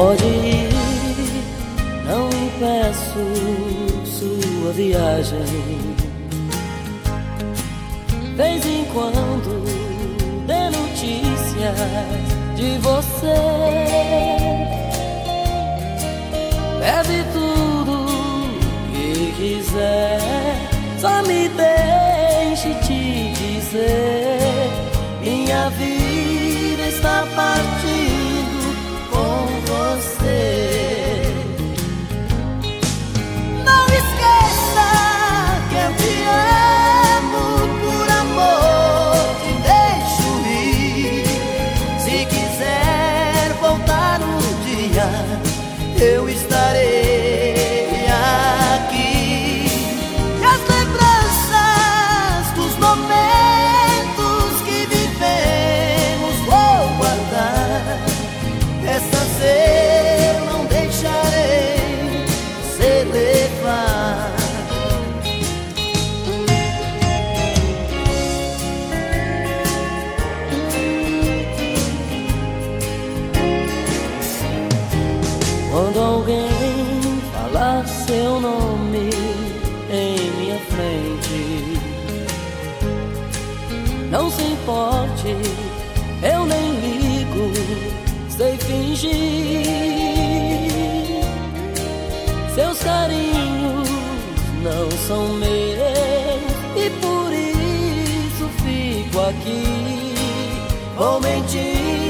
Pode ir, não impeço sua viagem. Vez em quando dê notícias de você. Bebe tudo que quiser, só me deixe te dizer: minha vida está partida. eu estou. Alguém falar seu nome em minha frente, não se importe, eu nem ligo, sei fingir. Seus carinhos não são meus e por isso fico aqui, vou mentindo